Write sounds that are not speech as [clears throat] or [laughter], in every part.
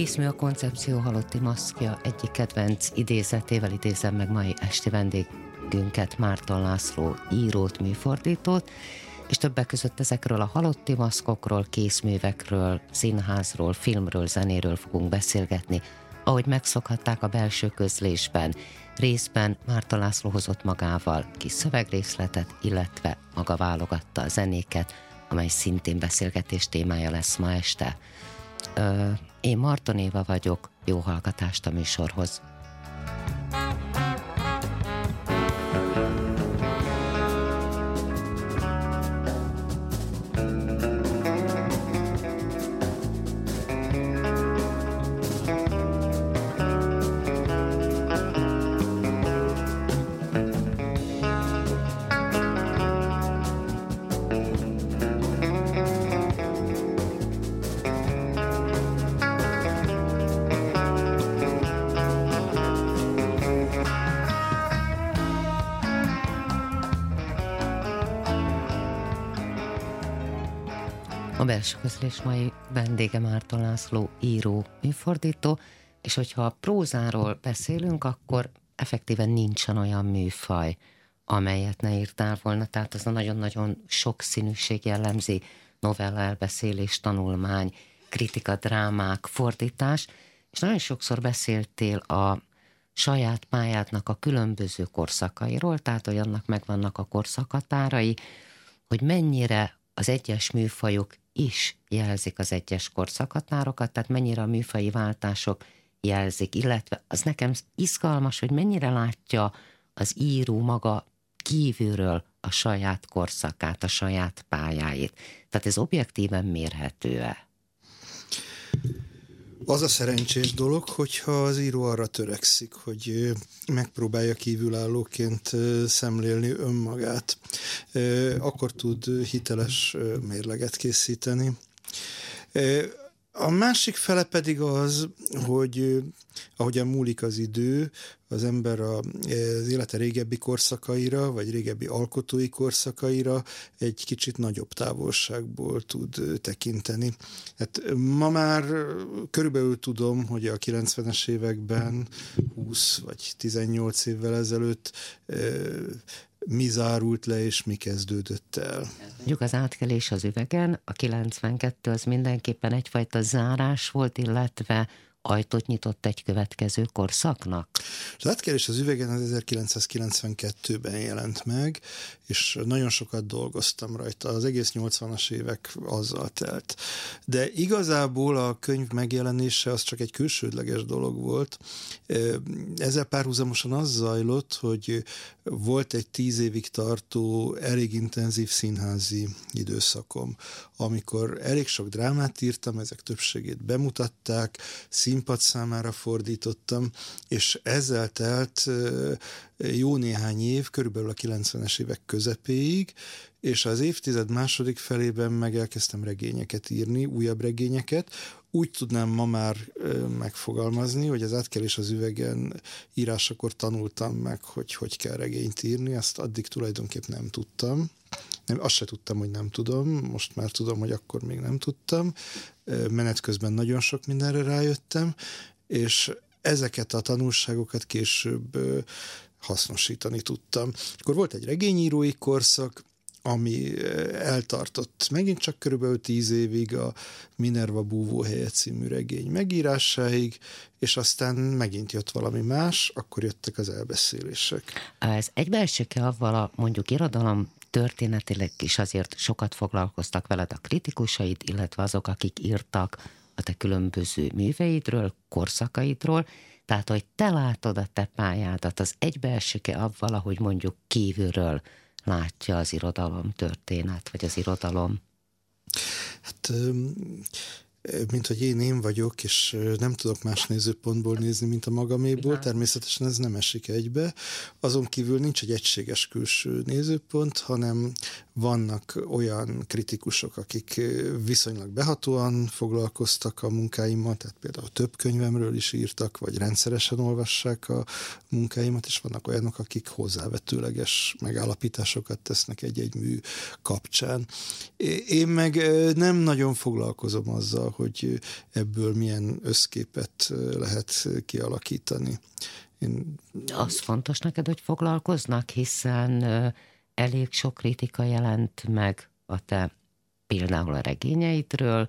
Készmű a koncepció halotti maszkja egyik kedvenc idézetével idézem meg mai esti vendégünket, Márton László írót, műfordítót, és többek között ezekről a halotti maszkokról, készművekről, színházról, filmről, zenéről fogunk beszélgetni, ahogy megszokhatták a belső közlésben. Részben Márta László hozott magával kis szövegrészletet, illetve maga válogatta a zenéket, amely szintén beszélgetés témája lesz ma este. Én Marton Éva vagyok, jó hallgatást a műsorhoz. A belső közlés mai vendége Márton László író, műfordító, és hogyha a prózáról beszélünk, akkor effektíven nincsen olyan műfaj, amelyet ne írtál volna, tehát az a nagyon-nagyon sok színűség jellemzi. Novella, elbeszélés, tanulmány, kritika, drámák, fordítás, és nagyon sokszor beszéltél a saját pályádnak a különböző korszakairól, tehát hogy annak megvannak a korszakatárai, hogy mennyire az egyes műfajok is jelzik az egyes korszakatárokat, tehát mennyire a műfai váltások jelzik, illetve az nekem izgalmas, hogy mennyire látja az író maga kívülről a saját korszakát, a saját pályáit. Tehát ez objektíven mérhető-e? Az a szerencsés dolog, hogyha az író arra törekszik, hogy megpróbálja kívülállóként szemlélni önmagát, akkor tud hiteles mérleget készíteni. A másik fele pedig az, hogy ahogyan múlik az idő, az ember az élete régebbi korszakaira, vagy régebbi alkotói korszakaira egy kicsit nagyobb távolságból tud tekinteni. Hát ma már körülbelül tudom, hogy a 90-es években 20 vagy 18 évvel ezelőtt mi zárult le, és mi kezdődött el. Mondjuk az átkelés az üvegen, a 92 az mindenképpen egyfajta zárás volt, illetve ajtót nyitott egy következő korszaknak? Az átkerés az üvegen az 1992-ben jelent meg, és nagyon sokat dolgoztam rajta. Az egész 80-as évek azzal telt. De igazából a könyv megjelenése az csak egy külsődleges dolog volt. Ezzel párhuzamosan az zajlott, hogy volt egy tíz évig tartó, elég intenzív színházi időszakom, amikor elég sok drámát írtam, ezek többségét bemutatták, színpad számára fordítottam, és ezzel telt jó néhány év, körülbelül a 90-es évek közepéig, és az évtized második felében meg elkezdtem regényeket írni, újabb regényeket, úgy tudnám ma már megfogalmazni, hogy az átkelés az üvegen írásakor tanultam meg, hogy hogy kell regényt írni, ezt addig tulajdonképp nem tudtam. Nem, azt se tudtam, hogy nem tudom, most már tudom, hogy akkor még nem tudtam. Menet közben nagyon sok mindenre rájöttem, és ezeket a tanulságokat később hasznosítani tudtam. Akkor volt egy regényírói korszak, ami eltartott megint csak körülbelül tíz évig a Minerva búvóhelye című regény megírásáig, és aztán megint jött valami más, akkor jöttek az elbeszélések. Ez egybeesik-e avval a mondjuk irodalom történetileg is azért sokat foglalkoztak veled a kritikusaid, illetve azok, akik írtak a te különböző műveidről, korszakaidról, tehát, hogy te látod a te pályádat, az egybeesik-e avval, ahogy mondjuk kívülről látja az irodalom történet, vagy az irodalom? Hát mint hogy én én vagyok, és nem tudok más nézőpontból nézni, mint a magaméból, természetesen ez nem esik egybe. Azon kívül nincs egy egységes külső nézőpont, hanem vannak olyan kritikusok, akik viszonylag behatóan foglalkoztak a munkáimmal, tehát például több könyvemről is írtak, vagy rendszeresen olvassák a munkáimat, és vannak olyanok, akik hozzávetőleges megállapításokat tesznek egy-egy mű kapcsán. Én meg nem nagyon foglalkozom azzal, hogy ebből milyen összképet lehet kialakítani. Én... Az fontos neked, hogy foglalkoznak, hiszen elég sok kritika jelent meg a te például a regényeidről,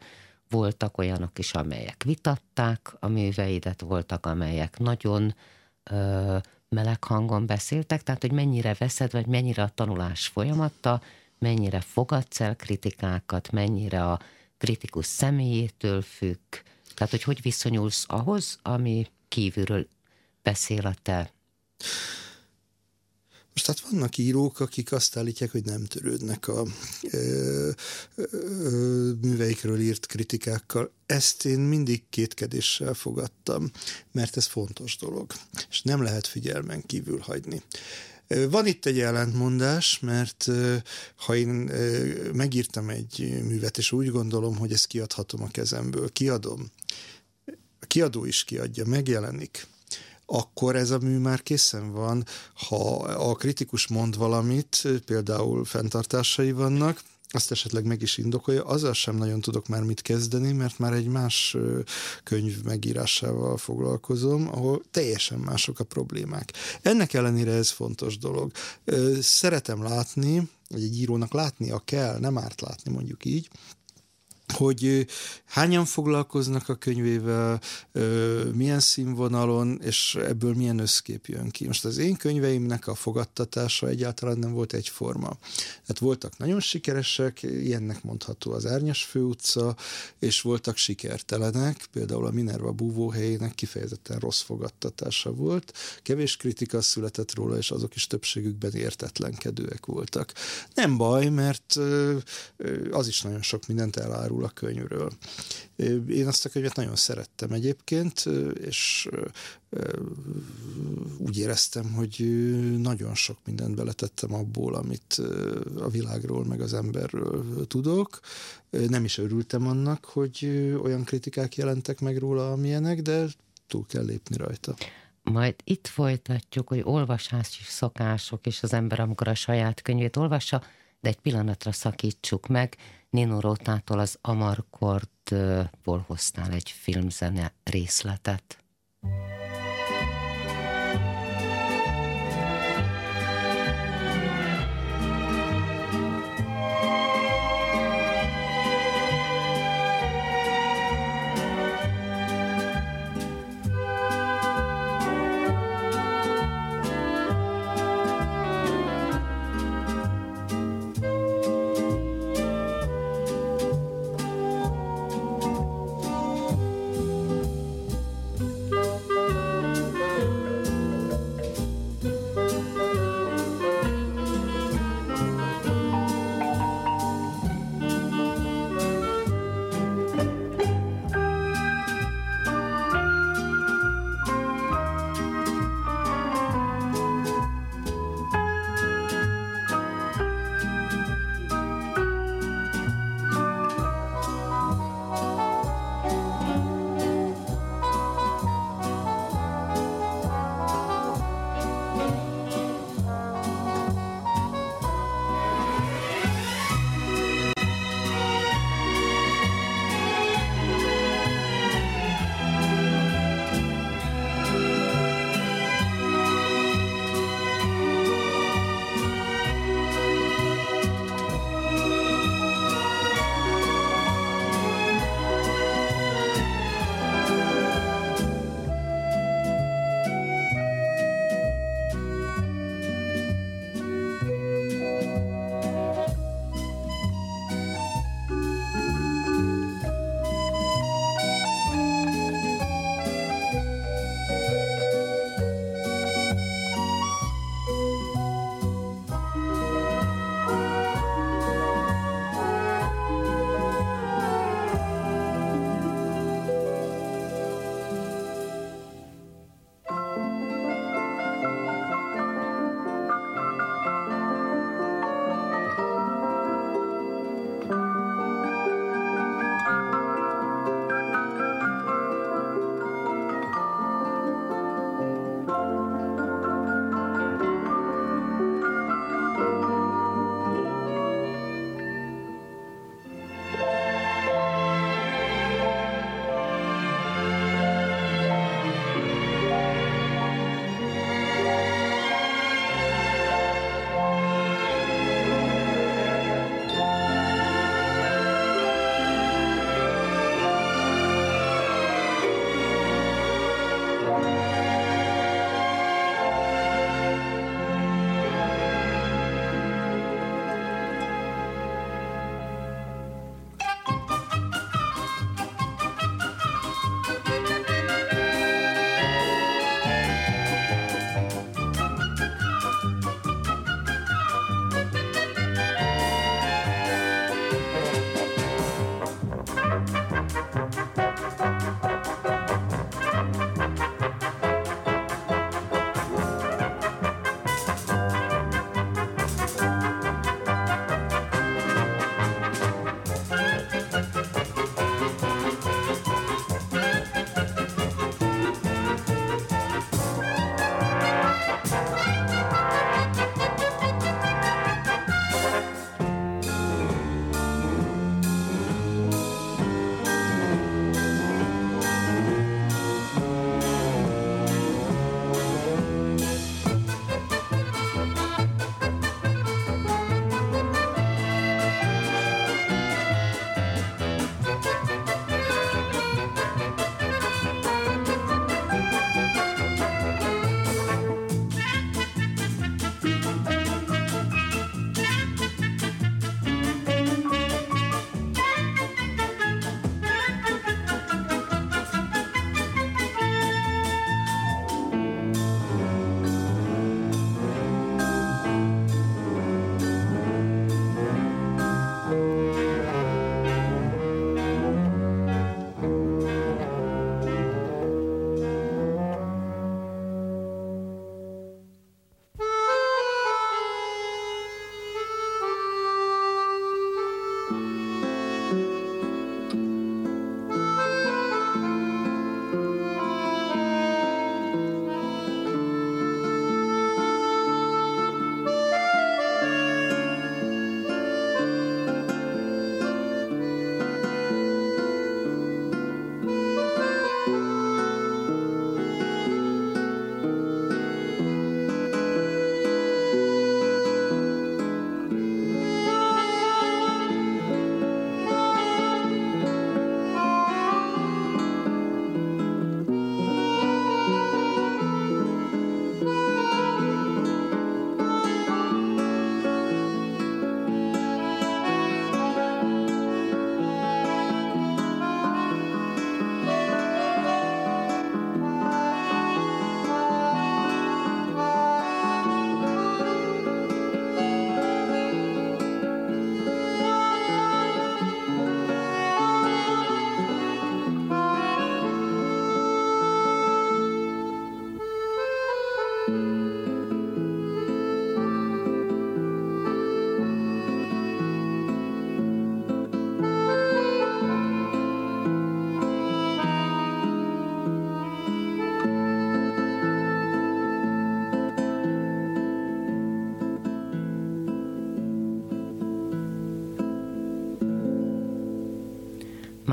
voltak olyanok is, amelyek vitatták a műveidet, voltak, amelyek nagyon ö, meleg hangon beszéltek, tehát hogy mennyire veszed, vagy mennyire a tanulás folyamatta, mennyire fogadsz el kritikákat, mennyire a kritikus személyétől függ, tehát hogy hogy viszonyulsz ahhoz, ami kívülről beszél a te most hát vannak írók, akik azt állítják, hogy nem törődnek a ö, ö, műveikről írt kritikákkal. Ezt én mindig kétkedéssel fogadtam, mert ez fontos dolog, és nem lehet figyelmen kívül hagyni. Van itt egy ellentmondás, mert ha én megírtam egy művet, és úgy gondolom, hogy ezt kiadhatom a kezemből, kiadom, a kiadó is kiadja, megjelenik, akkor ez a mű már készen van. Ha a kritikus mond valamit, például fenntartásai vannak, azt esetleg meg is indokolja, azzal sem nagyon tudok már mit kezdeni, mert már egy más könyv megírásával foglalkozom, ahol teljesen mások a problémák. Ennek ellenére ez fontos dolog. Szeretem látni, vagy egy írónak látnia kell, nem árt látni mondjuk így, hogy hányan foglalkoznak a könyvével, milyen színvonalon, és ebből milyen összkép jön ki. Most az én könyveimnek a fogadtatása egyáltalán nem volt egyforma. Hát voltak nagyon sikeresek, ilyennek mondható az Árnyas főutca, és voltak sikertelenek, például a Minerva búvóhelyének kifejezetten rossz fogadtatása volt. Kevés kritika született róla, és azok is többségükben értetlenkedőek voltak. Nem baj, mert az is nagyon sok mindent elárul a könyvről. Én azt a könyvet nagyon szerettem egyébként, és úgy éreztem, hogy nagyon sok mindent beletettem abból, amit a világról, meg az emberről tudok. Nem is örültem annak, hogy olyan kritikák jelentek meg róla, amilyenek, de túl kell lépni rajta. Majd itt folytatjuk, hogy olvasási szokások, és az ember, amikor a saját könyvét olvassa, de egy pillanatra szakítsuk meg, Nino Rotától az Amarkordból hoztál egy filmzene részletet.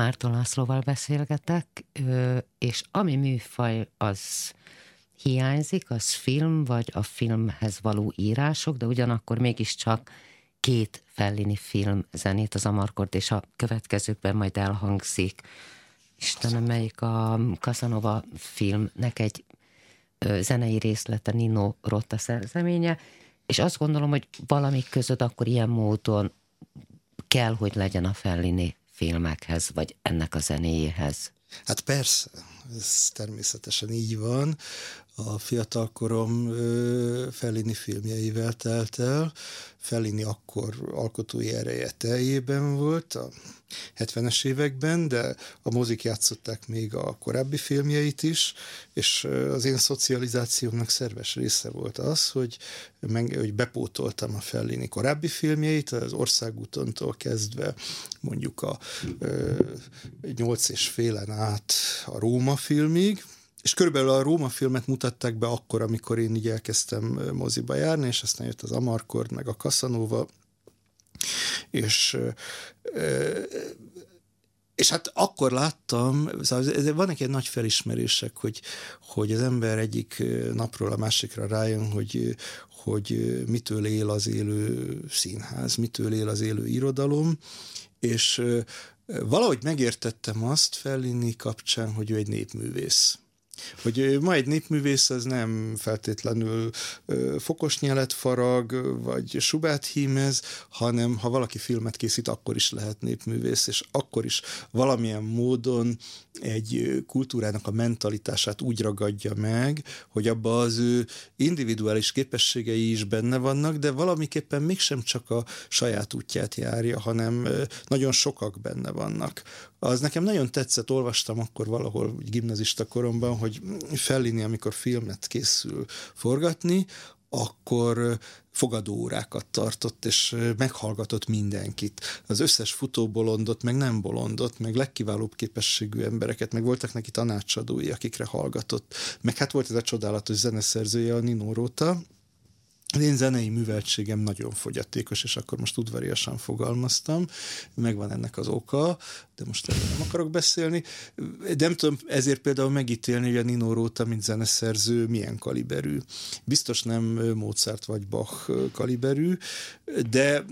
Márton Lászlóval beszélgetek, és ami műfaj az hiányzik, az film, vagy a filmhez való írások, de ugyanakkor mégiscsak két Fellini film zenét, az Amarkord és a következőkben majd elhangzik. Istenem, melyik a Casanova filmnek egy zenei részlete Nino Rotta szerzeménye, és azt gondolom, hogy valami között akkor ilyen módon kell, hogy legyen a Fellini filmekhez, vagy ennek a zenéjéhez. Hát persze, ez természetesen így van. A fiatalkorom Fellini filmjeivel telt el. Fellini akkor alkotói ereje teljében volt, a 70-es években, de a mozik játszották még a korábbi filmjeit is, és az én szocializációmnak szerves része volt az, hogy, meg, hogy bepótoltam a Fellini korábbi filmjeit, az országútontól kezdve mondjuk a nyolc és félen át a Róma filmig, és körülbelül a Róma filmet mutatták be akkor, amikor én így elkezdtem moziba járni, és aztán jött az Amarkord, meg a Casanova, és és hát akkor láttam, szóval vannak ilyen nagy felismerések, hogy, hogy az ember egyik napról a másikra rájön, hogy, hogy mitől él az élő színház, mitől él az élő irodalom, és valahogy megértettem azt Fellini kapcsán, hogy ő egy népművész hogy ma egy népművész az nem feltétlenül fokos nyelet farag, vagy subát hímez, hanem ha valaki filmet készít, akkor is lehet népművész, és akkor is valamilyen módon egy kultúrának a mentalitását úgy ragadja meg, hogy abba az ő individuális képességei is benne vannak, de valamiképpen mégsem csak a saját útját járja, hanem nagyon sokak benne vannak. Az nekem nagyon tetszett, olvastam akkor valahol gimnazista koromban, hogy Fellini, amikor filmet készül forgatni, akkor fogadóórákat tartott, és meghallgatott mindenkit. Az összes futóbolondot, meg nem bolondot, meg legkiválóbb képességű embereket, meg voltak neki tanácsadói, akikre hallgatott. Meg hát volt ez a csodálatos zeneszerzője, a Nino Rota, az én zenei műveltségem nagyon fogyatékos, és akkor most udvariasan fogalmaztam, megvan ennek az oka, de most erről nem akarok beszélni. De nem tudom ezért például megítélni, hogy a Nino Rota, mint zeneszerző, milyen kaliberű. Biztos nem Mozart vagy Bach kaliberű, de,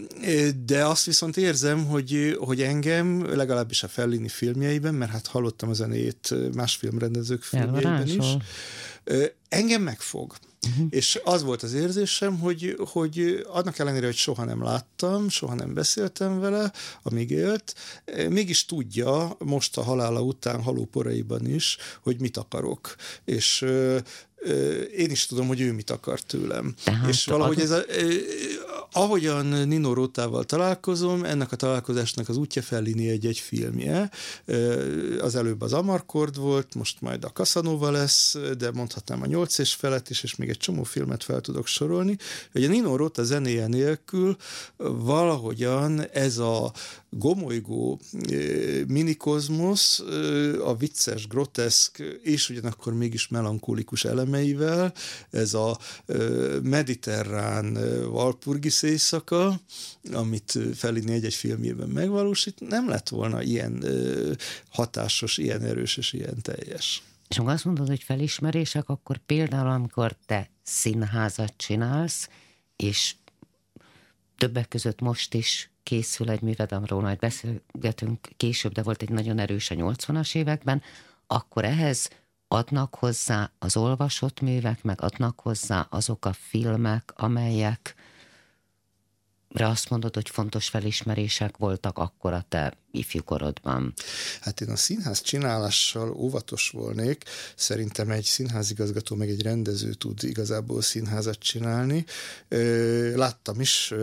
de azt viszont érzem, hogy, hogy engem, legalábbis a Fellini filmjeiben, mert hát hallottam a zenét más filmrendezők filmjeiben is, engem megfog. Uh-huh. És az volt az érzésem, hogy, hogy annak ellenére, hogy soha nem láttam, soha nem beszéltem vele, amíg élt, mégis tudja most a halála után halóporaiban is, hogy mit akarok. És én is tudom, hogy ő mit akar tőlem. Tehát és valahogy ez a, ahogyan Nino Rótával találkozom, ennek a találkozásnak az útja Fellini egy-egy filmje. Az előbb az Amarkord volt, most majd a Casanova lesz, de mondhatnám a nyolc és felet is, és még egy csomó filmet fel tudok sorolni. Hogy a Nino Rota zenéje nélkül valahogyan ez a gomolygó minikozmosz, a vicces, groteszk, és ugyanakkor mégis melankolikus elemeivel, ez a mediterrán Walpurgis éjszaka, amit Fellini egy-egy filmjében megvalósít, nem lett volna ilyen hatásos, ilyen erős és ilyen teljes. És azt mondod, hogy felismerések, akkor például, amikor te színházat csinálsz, és többek között most is készül egy műved, amiről majd beszélgetünk később, de volt egy nagyon erős a 80-as években, akkor ehhez adnak hozzá az olvasott művek, meg adnak hozzá azok a filmek, amelyek azt mondod, hogy fontos felismerések voltak akkor a te ifjúkorodban? Hát én a színház csinálással óvatos volnék. Szerintem egy színházigazgató meg egy rendező tud igazából színházat csinálni. Láttam is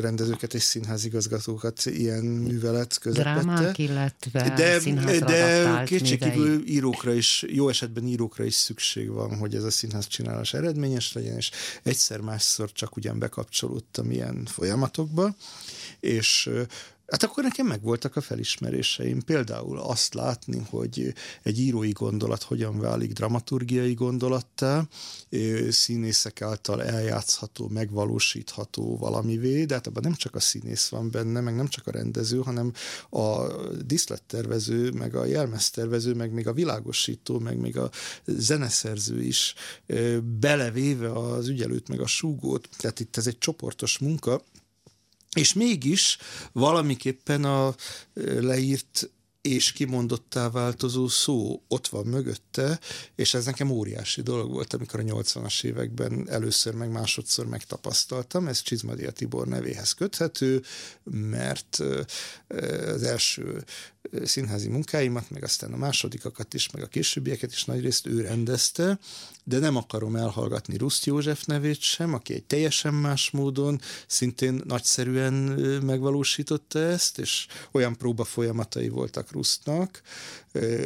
rendezőket és színházigazgatókat ilyen művelet közepette. Drámák, illetve de, de kétségkívül írókra is, jó esetben írókra is szükség van, hogy ez a színház csinálás eredményes legyen, és egyszer-másszor csak ugyan bekapcsolódtam ilyen folyamatokba, és Hát akkor nekem megvoltak a felismeréseim. Például azt látni, hogy egy írói gondolat hogyan válik dramaturgiai gondolattá, színészek által eljátszható, megvalósítható valamivé, de hát abban nem csak a színész van benne, meg nem csak a rendező, hanem a diszlettervező, meg a jelmeztervező, meg még a világosító, meg még a zeneszerző is belevéve az ügyelőt, meg a súgót. Tehát itt ez egy csoportos munka, és mégis valamiképpen a leírt és kimondottá változó szó ott van mögötte, és ez nekem óriási dolog volt, amikor a 80-as években először meg másodszor megtapasztaltam. Ez Csizmadia Tibor nevéhez köthető, mert az első színházi munkáimat, meg aztán a másodikakat is, meg a későbbieket is nagyrészt ő rendezte, de nem akarom elhallgatni Ruszt József nevét sem, aki egy teljesen más módon szintén nagyszerűen megvalósította ezt, és olyan próba folyamatai voltak Rusztnak,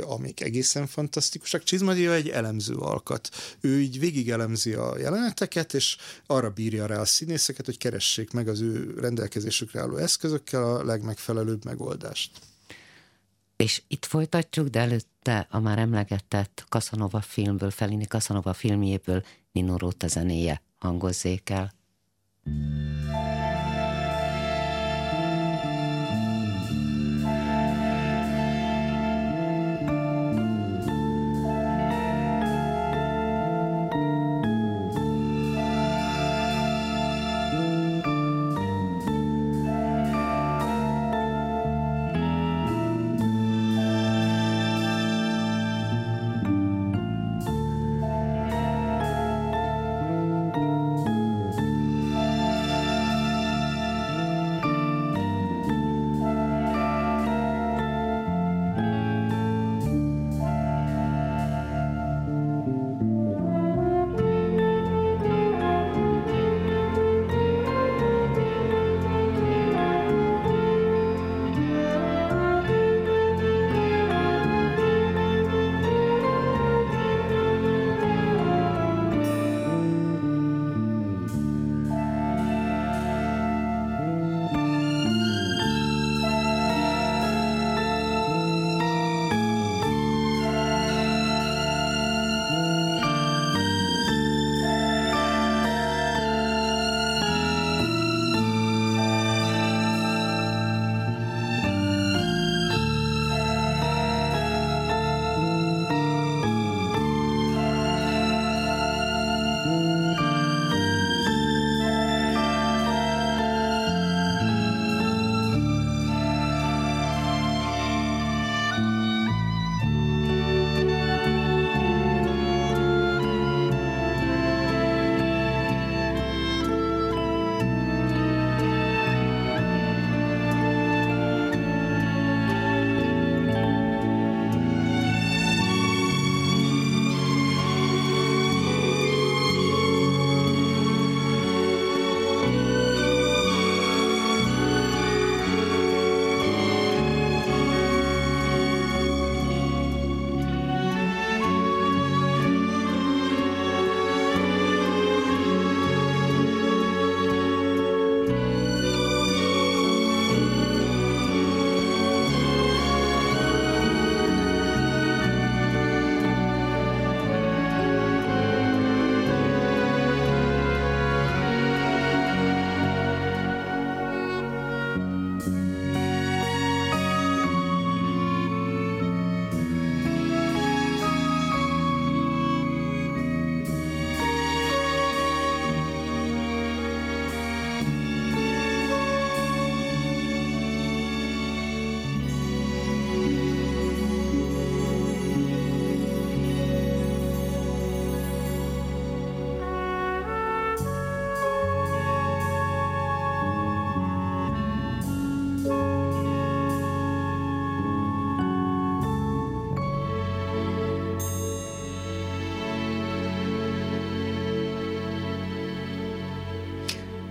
amik egészen fantasztikusak. Csizmadia egy elemző alkat. Ő így végig elemzi a jeleneteket, és arra bírja rá a színészeket, hogy keressék meg az ő rendelkezésükre álló eszközökkel a legmegfelelőbb megoldást. És itt folytatjuk, de előtte a már emlegetett Casanova filmből, Felini Casanova filmjéből Nino Rota zenéje hangozzék el. Mm.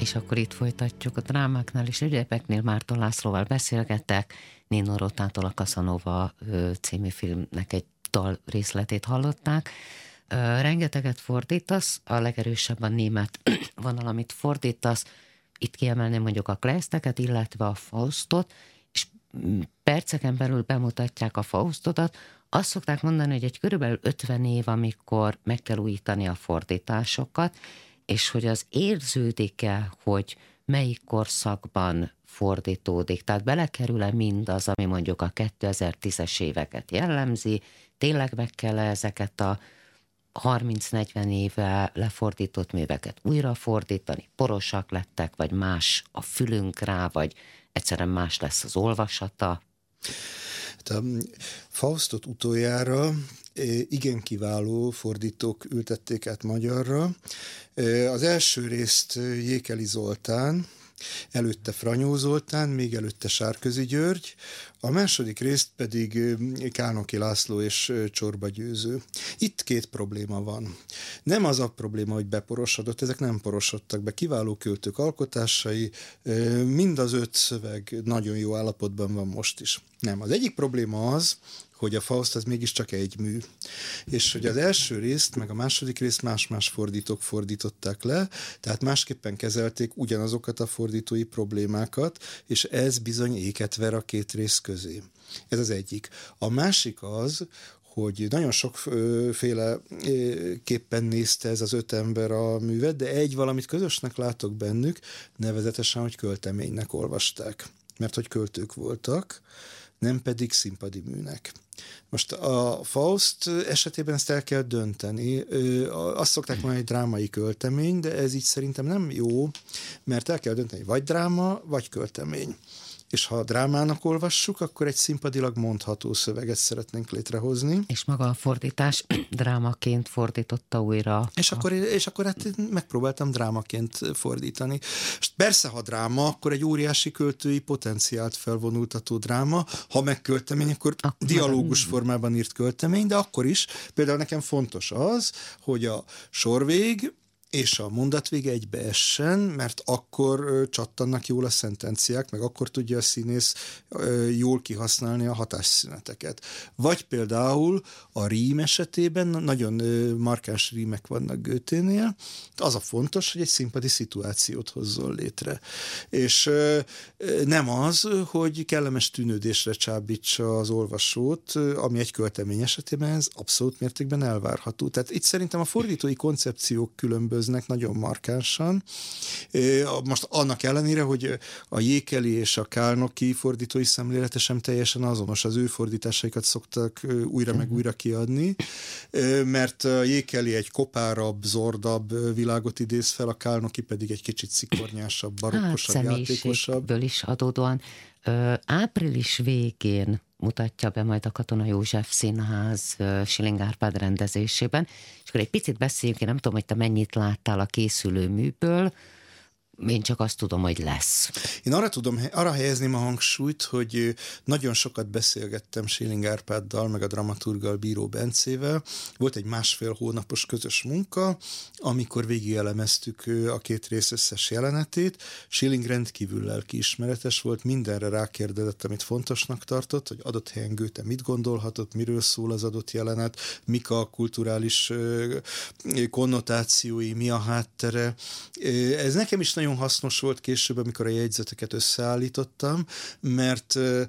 És akkor itt folytatjuk a drámáknál és ügyepeknél Márton Lászlóval beszélgettek, Nino Rotától a Casanova című filmnek egy dal részletét hallották. Rengeteget fordítasz, a legerősebb a német [clears throat] vonal, amit fordítasz, itt kiemelném mondjuk a Kleisteket, illetve a Faustot, perceken belül bemutatják a Faustodat, azt szokták mondani, hogy egy körülbelül 50 év, amikor meg kell újítani a fordításokat, és hogy az érződik-e, hogy melyik korszakban fordítódik. Tehát belekerül-e mindaz, ami mondjuk a 2010-es éveket jellemzi, tényleg meg kell -e ezeket a 30-40 éve lefordított műveket újra fordítani, porosak lettek, vagy más a fülünk rá, vagy egyszerűen más lesz az olvasata? Hát a Faustot utoljára e, igen kiváló fordítók ültették át magyarra. E, az első részt Jékeli Zoltán, előtte Franyó Zoltán, még előtte Sárközi György, a második részt pedig Kálnoki László és Csorba Győző. Itt két probléma van. Nem az a probléma, hogy beporosodott, ezek nem porosodtak be. Kiváló költők alkotásai, mind az öt szöveg nagyon jó állapotban van most is. Nem, az egyik probléma az, hogy a Faust az mégiscsak egy mű. És hogy az első részt, meg a második részt más-más fordítók fordították le, tehát másképpen kezelték ugyanazokat a fordítói problémákat, és ez bizony éket ver a két rész közé. Ez az egyik. A másik az, hogy nagyon sokféle képpen nézte ez az öt ember a művet, de egy valamit közösnek látok bennük, nevezetesen, hogy költeménynek olvasták. Mert hogy költők voltak, nem pedig színpadi műnek. Most a Faust esetében ezt el kell dönteni. Azt szokták mondani, hogy drámai költemény, de ez így szerintem nem jó, mert el kell dönteni, vagy dráma, vagy költemény és ha a drámának olvassuk, akkor egy színpadilag mondható szöveget szeretnénk létrehozni. És maga a fordítás [clears throat] drámaként fordította újra. És, a... akkor, és akkor hát megpróbáltam drámaként fordítani. És persze, ha dráma, akkor egy óriási költői potenciált felvonultató dráma, ha megköltemény, akkor, akkor dialógus nem. formában írt költemény, de akkor is például nekem fontos az, hogy a sorvég és a mondatvége egybeessen, mert akkor csattannak jól a szentenciák, meg akkor tudja a színész jól kihasználni a hatásszüneteket. Vagy például a rím esetében nagyon markáns rímek vannak Göténél, az a fontos, hogy egy színpadi szituációt hozzon létre. És nem az, hogy kellemes tűnődésre csábítsa az olvasót, ami egy költemény esetében ez abszolút mértékben elvárható. Tehát itt szerintem a fordítói koncepciók különböző különböznek nagyon markánsan. Most annak ellenére, hogy a Jékeli és a Kálnoki fordítói szemlélete sem teljesen azonos, az ő fordításaikat szoktak újra meg újra kiadni, mert a Jékeli egy kopárabb, zordabb világot idéz fel, a Kálnoki pedig egy kicsit szikornyásabb, barokkosabb, hát, játékosabb. is adódóan április végén mutatja be majd a Katona József Színház Siling Árpád rendezésében. És akkor egy picit beszéljünk, én nem tudom, hogy te mennyit láttál a készülő műből, én csak azt tudom, hogy lesz. Én arra tudom, arra helyezném a hangsúlyt, hogy nagyon sokat beszélgettem Schilling Árpáddal, meg a dramaturgal Bíró Bencével. Volt egy másfél hónapos közös munka, amikor végigelemeztük a két rész összes jelenetét. Schilling rendkívül lelkiismeretes volt, mindenre rákérdezett, amit fontosnak tartott, hogy adott helyen Goethe mit gondolhatott, miről szól az adott jelenet, mik a kulturális konnotációi, mi a háttere. Ez nekem is nagyon nagyon hasznos volt később, amikor a jegyzeteket összeállítottam, mert e,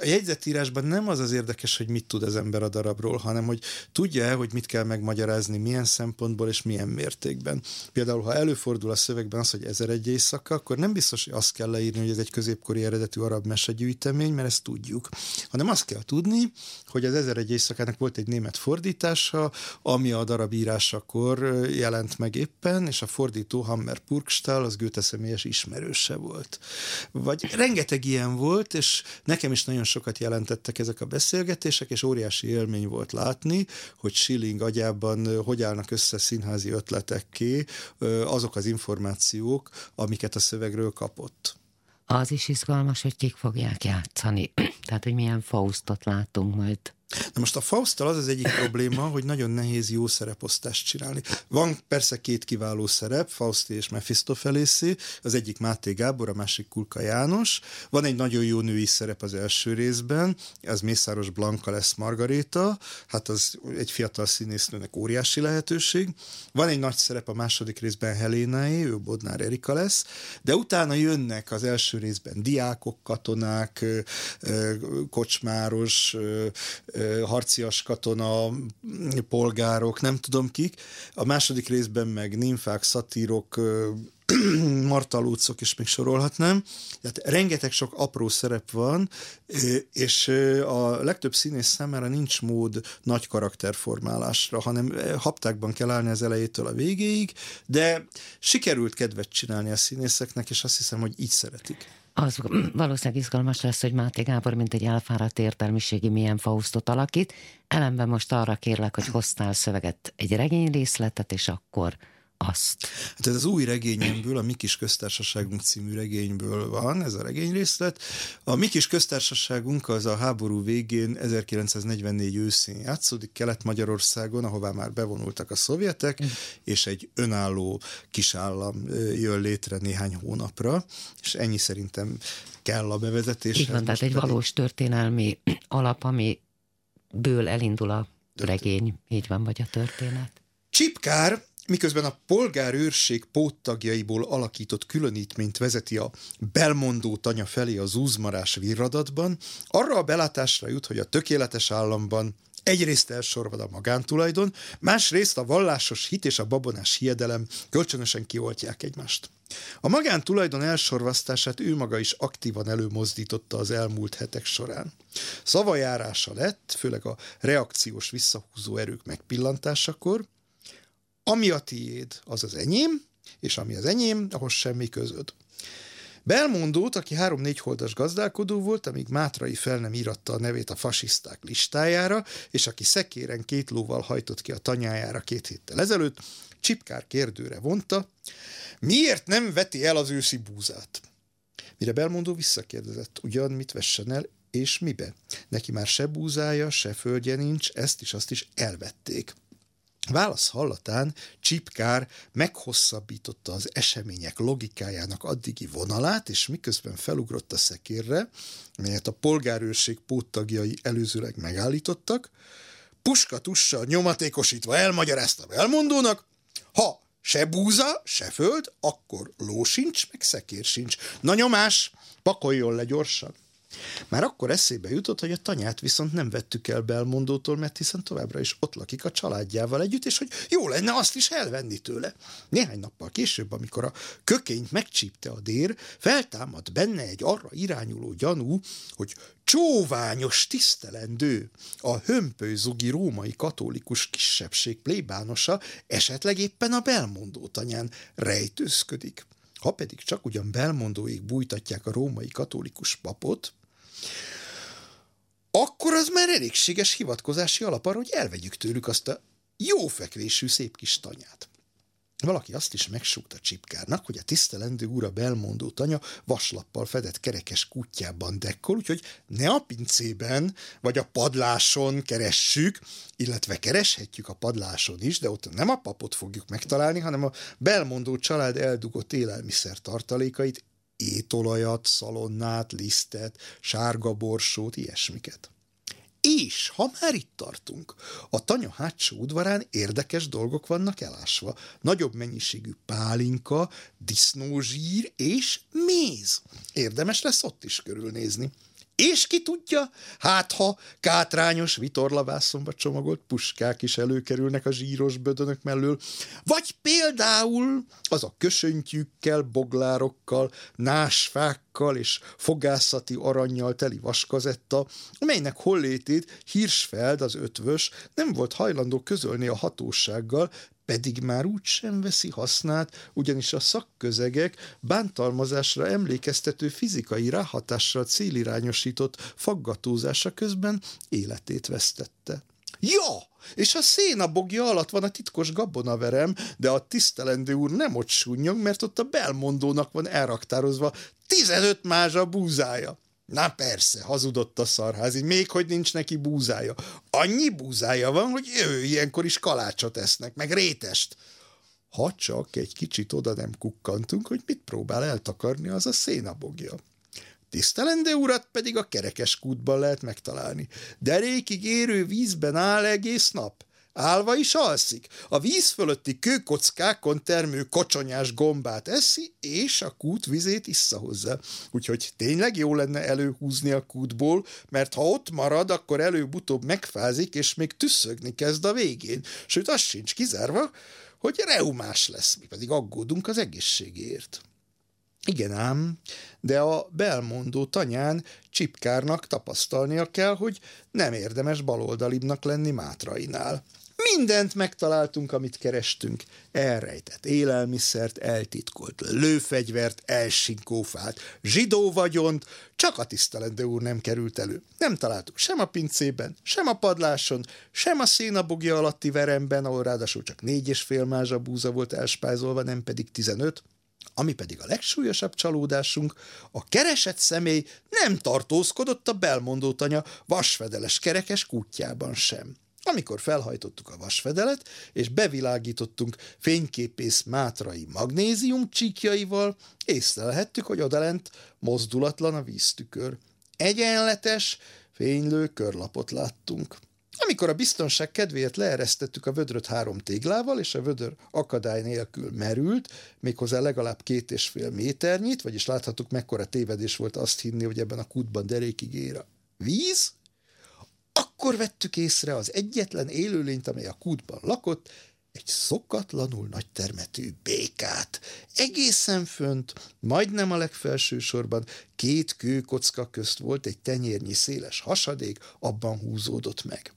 a jegyzetírásban nem az az érdekes, hogy mit tud az ember a darabról, hanem hogy tudja-e, hogy mit kell megmagyarázni, milyen szempontból és milyen mértékben. Például, ha előfordul a szövegben az, hogy ezer egy éjszaka, akkor nem biztos, hogy azt kell leírni, hogy ez egy középkori eredetű arab mesegyűjtemény, mert ezt tudjuk, hanem azt kell tudni, hogy az ezer egy éjszakának volt egy német fordítása, ami a darab írásakor jelent meg éppen, és a fordító Hammer Purgstall, az Goethe személyes ismerőse volt. Vagy rengeteg ilyen volt, és nekem is nagyon sokat jelentettek ezek a beszélgetések, és óriási élmény volt látni, hogy Schilling agyában hogy állnak össze színházi ötletekké azok az információk, amiket a szövegről kapott. Az is izgalmas, hogy kik fogják játszani. [clears throat] Tehát, hogy milyen Faustot látunk majd Na most a Fausttal az az egyik probléma, hogy nagyon nehéz jó szereposztást csinálni. Van persze két kiváló szerep, Fausti és Mephistophelészi, az egyik Máté Gábor, a másik Kulka János. Van egy nagyon jó női szerep az első részben, az Mészáros Blanka lesz Margaréta, hát az egy fiatal színésznőnek óriási lehetőség. Van egy nagy szerep a második részben Helénáé, ő Bodnár Erika lesz, de utána jönnek az első részben diákok, katonák, kocsmáros, harcias katona, polgárok, nem tudom kik. A második részben meg nimfák, szatírok, [clears throat] martalócok, és még sorolhatnám. Tehát rengeteg sok apró szerep van, és a legtöbb színész számára nincs mód nagy karakterformálásra, hanem haptákban kell állni az elejétől a végéig, de sikerült kedvet csinálni a színészeknek, és azt hiszem, hogy így szeretik az valószínűleg izgalmas lesz, hogy Máté Gábor, mint egy elfáradt értelmiségi milyen Faustot alakít. Ellenben most arra kérlek, hogy hoztál szöveget egy regényrészletet, és akkor azt. Hát ez az új regényemből, a Mi kis köztársaságunk című regényből van, ez a regényrészlet. A Mi kis köztársaságunk az a háború végén 1944 őszén játszódik Kelet-Magyarországon, ahová már bevonultak a szovjetek, mm. és egy önálló kisállam jön létre néhány hónapra, és ennyi szerintem kell a bevezetés. Így van, tehát egy pedig... valós történelmi alap, ami ből elindul a regény, így van, vagy a történet. Csipkár miközben a polgárőrség póttagjaiból alakított különítményt vezeti a belmondó tanya felé az úzmarás virradatban, arra a belátásra jut, hogy a tökéletes államban egyrészt elsorvad a magántulajdon, másrészt a vallásos hit és a babonás hiedelem kölcsönösen kioltják egymást. A magántulajdon elsorvasztását ő maga is aktívan előmozdította az elmúlt hetek során. Szavajárása lett, főleg a reakciós visszahúzó erők megpillantásakor, ami a tiéd, az az enyém, és ami az enyém, ahhoz semmi közöd. Belmondót, aki három-négy holdas gazdálkodó volt, amíg Mátrai fel nem íratta a nevét a fasiszták listájára, és aki szekéren két lóval hajtott ki a tanyájára két héttel ezelőtt, Csipkár kérdőre vonta, miért nem veti el az őszi búzát? Mire Belmondó visszakérdezett, ugyan mit vessen el, és mibe? Neki már se búzája, se földje nincs, ezt is azt is elvették. Válasz hallatán Csipkár meghosszabbította az események logikájának addigi vonalát, és miközben felugrott a szekérre, melyet a polgárőrség póttagjai előzőleg megállítottak, puskatussal nyomatékosítva elmagyarázta elmondónak, ha se búza, se föld, akkor ló sincs, meg szekér sincs. Na nyomás, pakoljon le gyorsan! Már akkor eszébe jutott, hogy a tanyát viszont nem vettük el Belmondótól, mert hiszen továbbra is ott lakik a családjával együtt, és hogy jó lenne azt is elvenni tőle. Néhány nappal később, amikor a kökényt megcsípte a dér, feltámadt benne egy arra irányuló gyanú, hogy csóványos tisztelendő, a hömpőzugi római katolikus kisebbség plébánosa esetleg éppen a Belmondó tanyán rejtőzködik. Ha pedig csak ugyan belmondóig bújtatják a római katolikus papot, akkor az már elégséges hivatkozási alap arra, hogy elvegyük tőlük azt a jó fekvésű szép kis tanyát. Valaki azt is megsúgta Csipkárnak, hogy a tisztelendő ura belmondó tanya vaslappal fedett kerekes kutyában dekkol, úgyhogy ne a pincében vagy a padláson keressük, illetve kereshetjük a padláson is, de ott nem a papot fogjuk megtalálni, hanem a belmondó család eldugott élelmiszer tartalékait, étolajat, szalonnát, lisztet, sárga borsót, ilyesmiket. És, ha már itt tartunk, a tanya hátsó udvarán érdekes dolgok vannak elásva. Nagyobb mennyiségű pálinka, disznózsír és méz. Érdemes lesz ott is körülnézni. És ki tudja, hát ha kátrányos vitorlavászonba csomagolt puskák is előkerülnek a zsíros bödönök mellől, vagy például az a kösöntjükkel, boglárokkal, násfákkal és fogászati aranyjal teli vaskazetta, amelynek hollétét Hirsfeld, az ötvös, nem volt hajlandó közölni a hatósággal, pedig már úgy sem veszi hasznát, ugyanis a szakközegek bántalmazásra emlékeztető fizikai ráhatással célirányosított faggatózása közben életét vesztette. Ja, és a szénabogja alatt van a titkos gabonaverem, de a tisztelendő úr nem ott súnyog, mert ott a belmondónak van elraktározva 15 mázsa búzája. Na persze, hazudott a szarházi, még hogy nincs neki búzája. Annyi búzája van, hogy ő ilyenkor is kalácsot esznek, meg rétest. Ha csak egy kicsit oda nem kukkantunk, hogy mit próbál eltakarni az a szénabogja. Tisztelendő urat pedig a kerekes kútban lehet megtalálni. Derékig érő vízben áll egész nap. Álva is alszik. A víz fölötti kőkockákon termő kocsonyás gombát eszi, és a kút vizét issza hozzá. Úgyhogy tényleg jó lenne előhúzni a kútból, mert ha ott marad, akkor előbb-utóbb megfázik, és még tüsszögni kezd a végén. Sőt, az sincs kizárva, hogy reumás lesz, mi pedig aggódunk az egészségért. Igen ám, de a belmondó tanyán csipkárnak tapasztalnia kell, hogy nem érdemes baloldalibbnak lenni Mátrainál. Mindent megtaláltunk, amit kerestünk. Elrejtett élelmiszert, eltitkolt lőfegyvert, elsinkófát, zsidó vagyont, csak a tisztelendő úr nem került elő. Nem találtuk sem a pincében, sem a padláson, sem a szénabogja alatti veremben, ahol ráadásul csak négy és fél mázsa búza volt elspájzolva, nem pedig tizenöt. Ami pedig a legsúlyosabb csalódásunk, a keresett személy nem tartózkodott a belmondótanya vasfedeles kerekes kutyában sem. Amikor felhajtottuk a vasfedelet, és bevilágítottunk fényképész mátrai magnézium csíkjaival, észlelhettük, hogy odalent mozdulatlan a víztükör. Egyenletes, fénylő körlapot láttunk. Amikor a biztonság kedvéért leeresztettük a vödröt három téglával, és a vödör akadály nélkül merült, méghozzá legalább két és fél méternyit, vagyis láthattuk, mekkora tévedés volt azt hinni, hogy ebben a kútban derékig ér a víz, akkor vettük észre az egyetlen élőlényt, amely a kútban lakott, egy szokatlanul nagy termetű békát. Egészen fönt, majdnem a legfelső sorban, két kőkocka közt volt egy tenyérnyi széles hasadék, abban húzódott meg.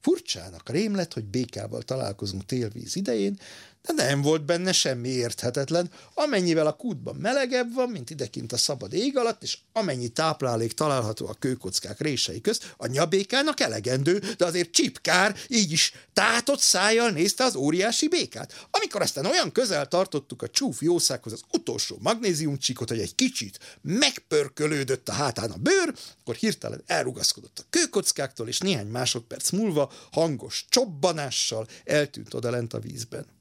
Furcsának rém hogy békával találkozunk télvíz idején, de nem volt benne semmi érthetetlen, amennyivel a kútban melegebb van, mint idekint a szabad ég alatt, és amennyi táplálék található a kőkockák rései közt, a nyabékának elegendő, de azért csipkár így is tátott szájjal nézte az óriási békát. Amikor aztán olyan közel tartottuk a csúf jószághoz az utolsó magnéziumcsíkot, hogy egy kicsit megpörkölődött a hátán a bőr, akkor hirtelen elrugaszkodott a kőkockáktól, és néhány másodperc múlva hangos csobbanással eltűnt odalent a vízben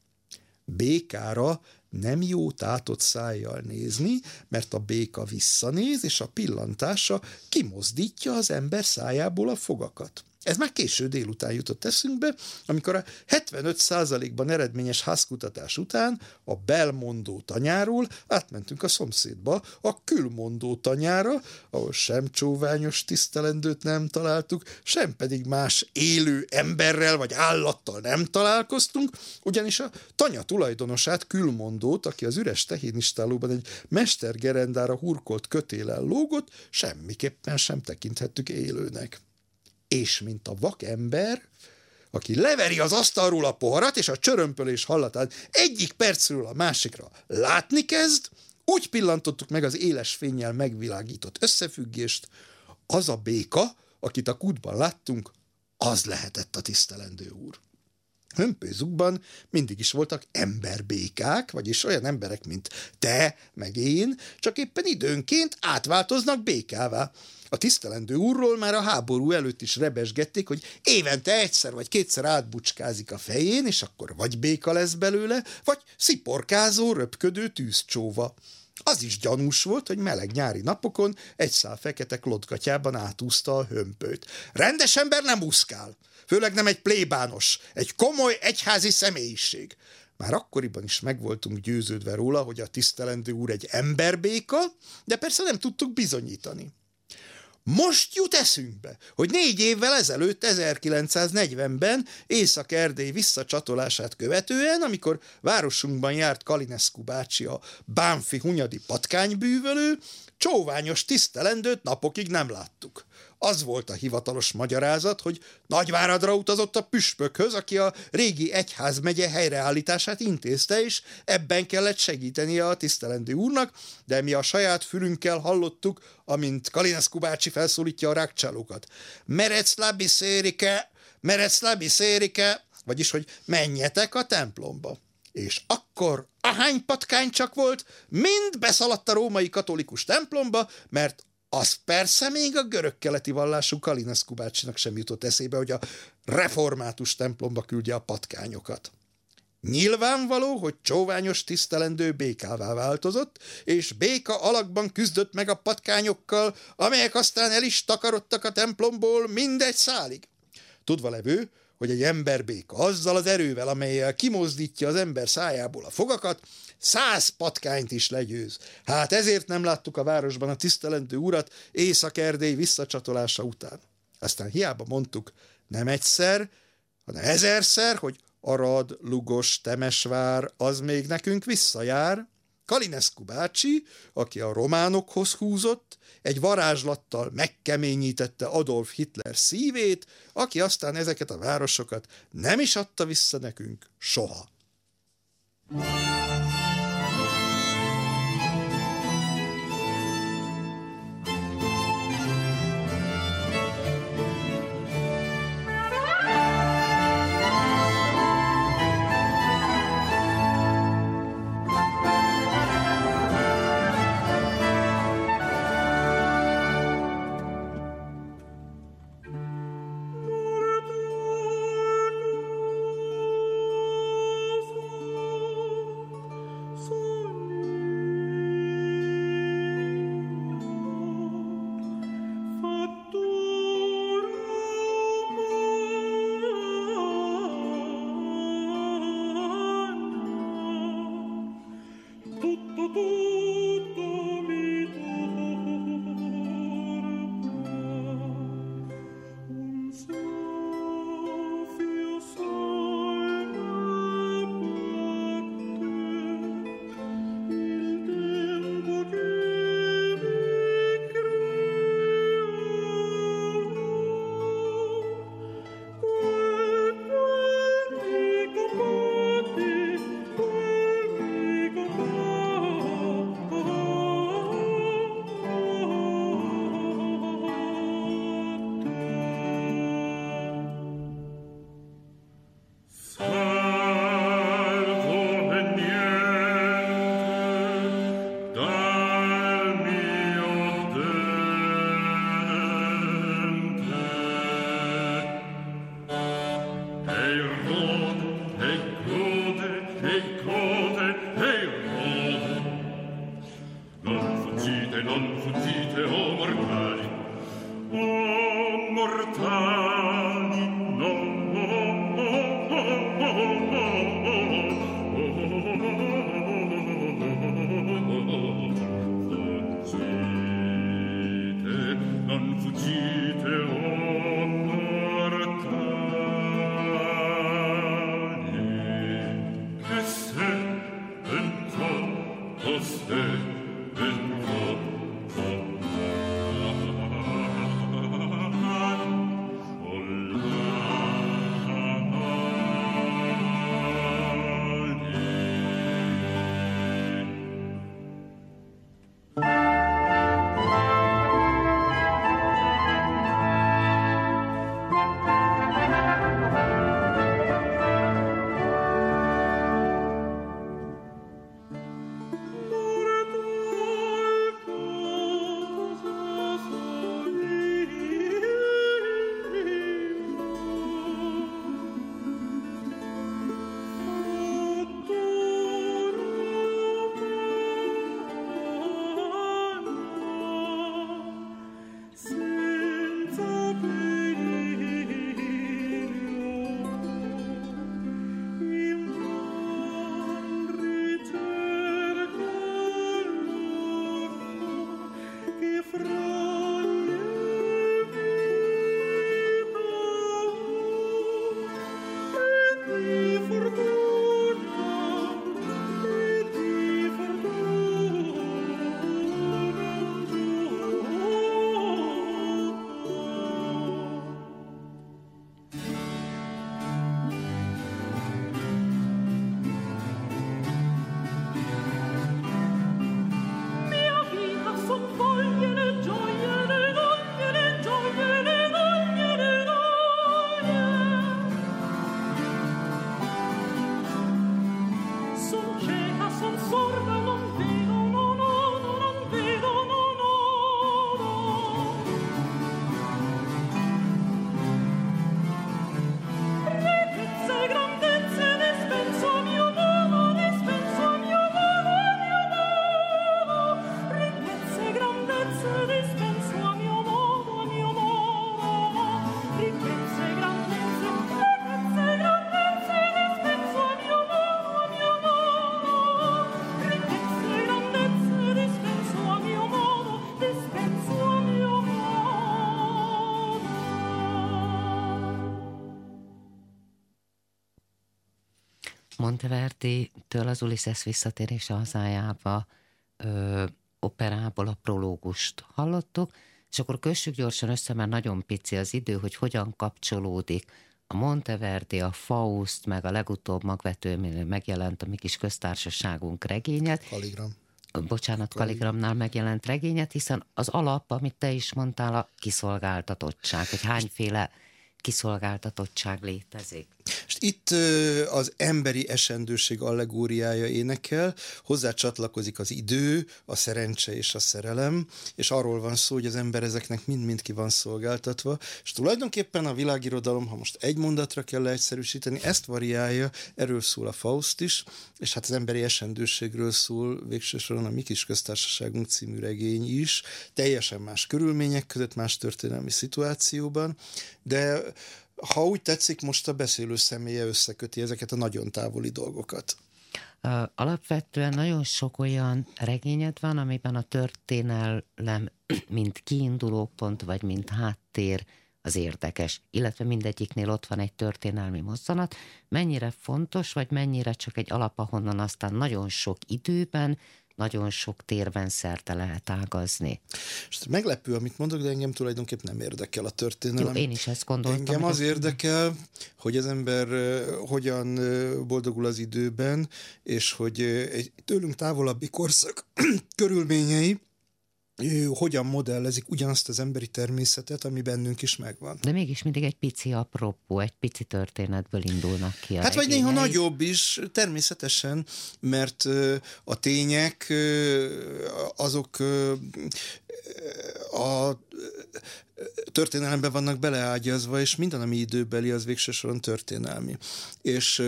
békára nem jó tátott szájjal nézni, mert a béka visszanéz, és a pillantása kimozdítja az ember szájából a fogakat. Ez már késő délután jutott eszünkbe, amikor a 75%-ban eredményes házkutatás után a belmondó tanyáról átmentünk a szomszédba, a külmondó tanyára, ahol sem csóványos tisztelendőt nem találtuk, sem pedig más élő emberrel vagy állattal nem találkoztunk, ugyanis a tanya tulajdonosát külmondót, aki az üres tehénistálóban egy mestergerendára hurkolt kötélen lógott, semmiképpen sem tekinthettük élőnek és mint a vakember, aki leveri az asztalról a poharat, és a csörömpölés hallatán egyik percről a másikra látni kezd, úgy pillantottuk meg az éles fényjel megvilágított összefüggést, az a béka, akit a kútban láttunk, az lehetett a tisztelendő úr. Hömpőzukban mindig is voltak emberbékák, vagyis olyan emberek, mint te, meg én, csak éppen időnként átváltoznak békává. A tisztelendő úrról már a háború előtt is rebesgették, hogy évente egyszer vagy kétszer átbucskázik a fején, és akkor vagy béka lesz belőle, vagy sziporkázó, röpködő tűzcsóva. Az is gyanús volt, hogy meleg nyári napokon egy szál fekete klotgatyában átúzta a hömpőt. Rendes ember nem úszkál, főleg nem egy plébános, egy komoly egyházi személyiség. Már akkoriban is meg voltunk győződve róla, hogy a tisztelendő úr egy emberbéka, de persze nem tudtuk bizonyítani. Most jut eszünkbe, hogy négy évvel ezelőtt, 1940-ben Észak-Erdély visszacsatolását követően, amikor városunkban járt Kalinescu bácsi a Bánfi Hunyadi patkánybűvölő, csóványos tisztelendőt napokig nem láttuk. Az volt a hivatalos magyarázat, hogy Nagyváradra utazott a püspökhöz, aki a régi egyházmegye helyreállítását intézte, és ebben kellett segítenie a tisztelendő úrnak, de mi a saját fülünkkel hallottuk, amint Kalinescu bácsi felszólítja a rákcsálókat. Merec labi szérike, merec labi szérike, vagyis, hogy menjetek a templomba. És akkor ahány patkány csak volt, mind beszaladt a római katolikus templomba, mert Az persze még a görög-keleti vallású Kalinescu bácsinak sem jutott eszébe, hogy a református templomba küldje a patkányokat. Nyilvánvaló, hogy csóványos tisztelendő békává változott, és béka alakban küzdött meg a patkányokkal, amelyek aztán el is takarodtak a templomból mindegy szálig. Tudva levő, hogy egy emberbéka azzal az erővel, amelyel kimozdítja az ember szájából a fogakat, száz patkányt is legyőz. Hát ezért nem láttuk a városban a tisztelendő urat Észak-Erdély visszacsatolása után. Aztán hiába mondtuk, nem egyszer, hanem ezerszer, hogy Arad, Lugos, Temesvár, az még nekünk visszajár. Kalinescu bácsi, aki a románokhoz húzott, egy varázslattal megkeményítette Adolf Hitler szívét, aki aztán ezeket a városokat nem is adta vissza nekünk soha. Thank. Monteverdi-től az Ulysses visszatérése hazájába ö, operából a prológust hallottuk, és akkor kössük gyorsan össze, mert nagyon pici az idő, hogy hogyan kapcsolódik a Monteverdi, a Faust, meg a legutóbb magvető, megjelent a mi kis köztársaságunk regényet. Kaligram. Bocsánat, Kaligramnál megjelent regényet, hiszen az alap, amit te is mondtál, a kiszolgáltatottság, hogy hányféle kiszolgáltatottság létezik. És itt az emberi esendőség allegóriája énekel, hozzá csatlakozik az idő, a szerencse és a szerelem, és arról van szó, hogy az ember ezeknek mind-mind ki van szolgáltatva, és tulajdonképpen a világirodalom, ha most egy mondatra kell leegyszerűsíteni, ezt variálja, erről szól a Faust is, és hát az emberi esendőségről szól végsősoron a Mi kis köztársaságunk című regény is, teljesen más körülmények között, más történelmi szituációban, de ha úgy tetszik, most a beszélő személye összeköti ezeket a nagyon távoli dolgokat. Alapvetően nagyon sok olyan regényed van, amiben a történelem, [clears throat] mint kiinduló pont, vagy mint háttér, az érdekes, illetve mindegyiknél ott van egy történelmi mozzanat, mennyire fontos, vagy mennyire csak egy alap, ahonnan aztán nagyon sok időben nagyon sok térben szerte lehet ágazni. És meglepő, amit mondok, de engem tulajdonképp nem érdekel a történelem. Jó, én is ezt gondoltam. Engem az érdekel, hogy az ember hogyan boldogul az időben, és hogy egy tőlünk távolabbi korszak [clears throat] körülményei hogyan modellezik ugyanazt az emberi természetet, ami bennünk is megvan. De mégis mindig egy pici apropó, egy pici történetből indulnak ki a Hát vagy néha nagyobb is, természetesen, mert a tények azok a történelemben vannak beleágyazva, és minden, ami időbeli, az végső soron történelmi. És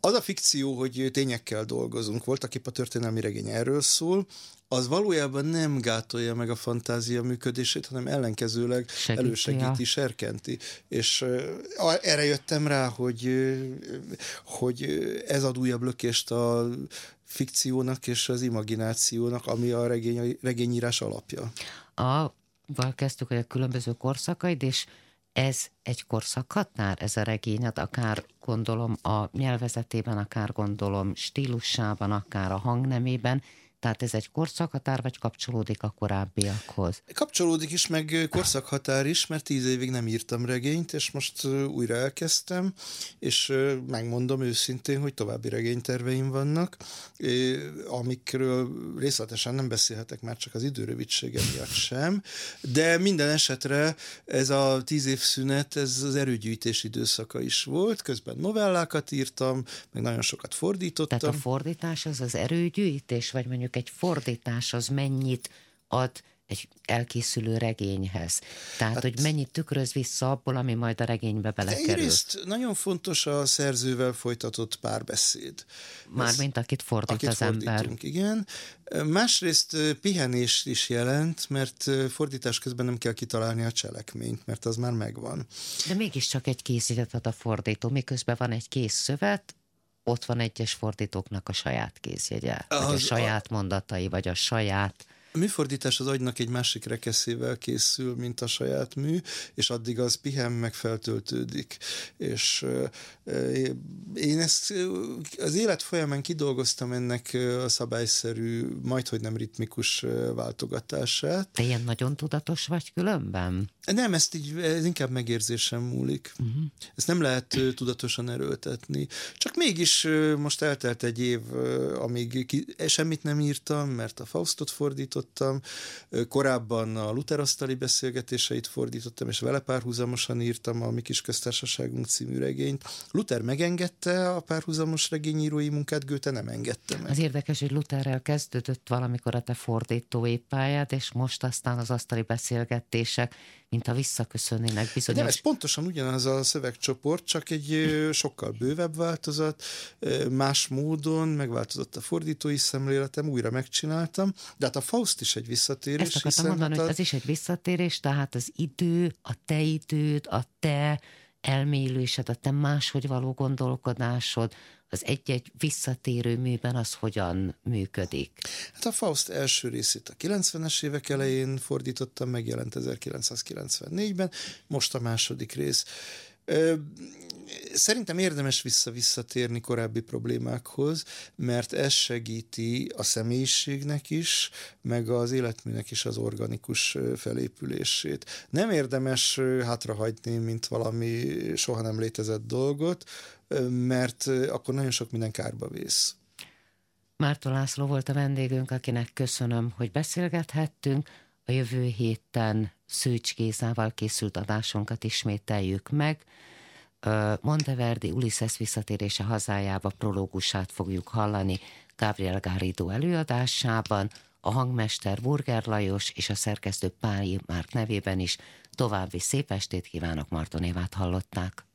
az a fikció, hogy tényekkel dolgozunk, voltak épp a történelmi regény erről szól, az valójában nem gátolja meg a fantázia működését, hanem ellenkezőleg Segíti, elősegíti, serkenti. És erre jöttem rá, hogy, hogy ez ad újabb lökést a fikciónak és az imaginációnak, ami a regény, regényírás alapja. A val kezdtük, hogy a különböző korszakaid, és ez egy korszakhatár, ez a regényed, akár gondolom a nyelvezetében, akár gondolom stílusában, akár a hangnemében, tehát ez egy korszakhatár, vagy kapcsolódik a korábbiakhoz? Kapcsolódik is, meg korszakhatár is, mert tíz évig nem írtam regényt, és most újra elkezdtem, és megmondom őszintén, hogy további regényterveim vannak, amikről részletesen nem beszélhetek már csak az időrövidsége miatt sem, de minden esetre ez a tíz év szünet, ez az erőgyűjtés időszaka is volt, közben novellákat írtam, meg nagyon sokat fordítottam. Tehát a fordítás az az erőgyűjtés, vagy mondjuk mondjuk egy fordítás az mennyit ad egy elkészülő regényhez. Tehát, hát, hogy mennyit tükröz vissza abból, ami majd a regénybe belekerül. Egyrészt nagyon fontos a szerzővel folytatott párbeszéd. Mármint akit fordít akit az ember. Igen. Másrészt pihenés is jelent, mert fordítás közben nem kell kitalálni a cselekményt, mert az már megvan. De mégiscsak egy készített ad a fordító, miközben van egy kész szövet, ott van egyes fordítóknak a saját kézjegye, vagy az a saját a... mondatai, vagy a saját műfordítás az agynak egy másik rekeszével készül, mint a saját mű, és addig az pihen meg feltöltődik. És én ezt az élet folyamán kidolgoztam ennek a szabályszerű, majdhogy nem ritmikus váltogatását. Te ilyen nagyon tudatos vagy különben? Nem, ezt így, ez inkább megérzésem múlik. Uh-huh. Ezt nem lehet tudatosan erőltetni. Csak mégis most eltelt egy év, amíg ki, semmit nem írtam, mert a Faustot fordított, fordítottam, korábban a Luther asztali beszélgetéseit fordítottam, és vele párhuzamosan írtam a Mi kis köztársaságunk című regényt. Luther megengedte a párhuzamos regényírói munkát, Göte nem engedte meg. Az érdekes, hogy Lutherrel kezdődött valamikor a te fordítói pályád, és most aztán az asztali beszélgetések mint a visszaköszönnének bizonyos... Nem, ez pontosan ugyanaz a szövegcsoport, csak egy sokkal bővebb változat, más módon, megváltozott a fordítói szemléletem, újra megcsináltam, de hát a Faust is egy visszatérés. Ezt akartam mondani, hát a... hogy ez is egy visszatérés, tehát az idő, a te időd, a te elmélésed, a te máshogy való gondolkodásod, az egy-egy visszatérő műben az hogyan működik? Hát a Faust első részét a 90-es évek elején fordítottam, megjelent 1994-ben, most a második rész. Szerintem érdemes vissza-visszatérni korábbi problémákhoz, mert ez segíti a személyiségnek is, meg az életműnek is az organikus felépülését. Nem érdemes hátrahagyni, mint valami soha nem létezett dolgot, mert akkor nagyon sok minden kárba vész. Márta László volt a vendégünk, akinek köszönöm, hogy beszélgethettünk. A jövő héten Szőcs Gézával készült adásunkat ismételjük meg. Monteverdi Ulises visszatérése hazájába prológusát fogjuk hallani Gabriel Garrido előadásában, a hangmester Burger Lajos és a szerkesztő Pályi Márk nevében is további szép estét kívánok, Martonévát hallották.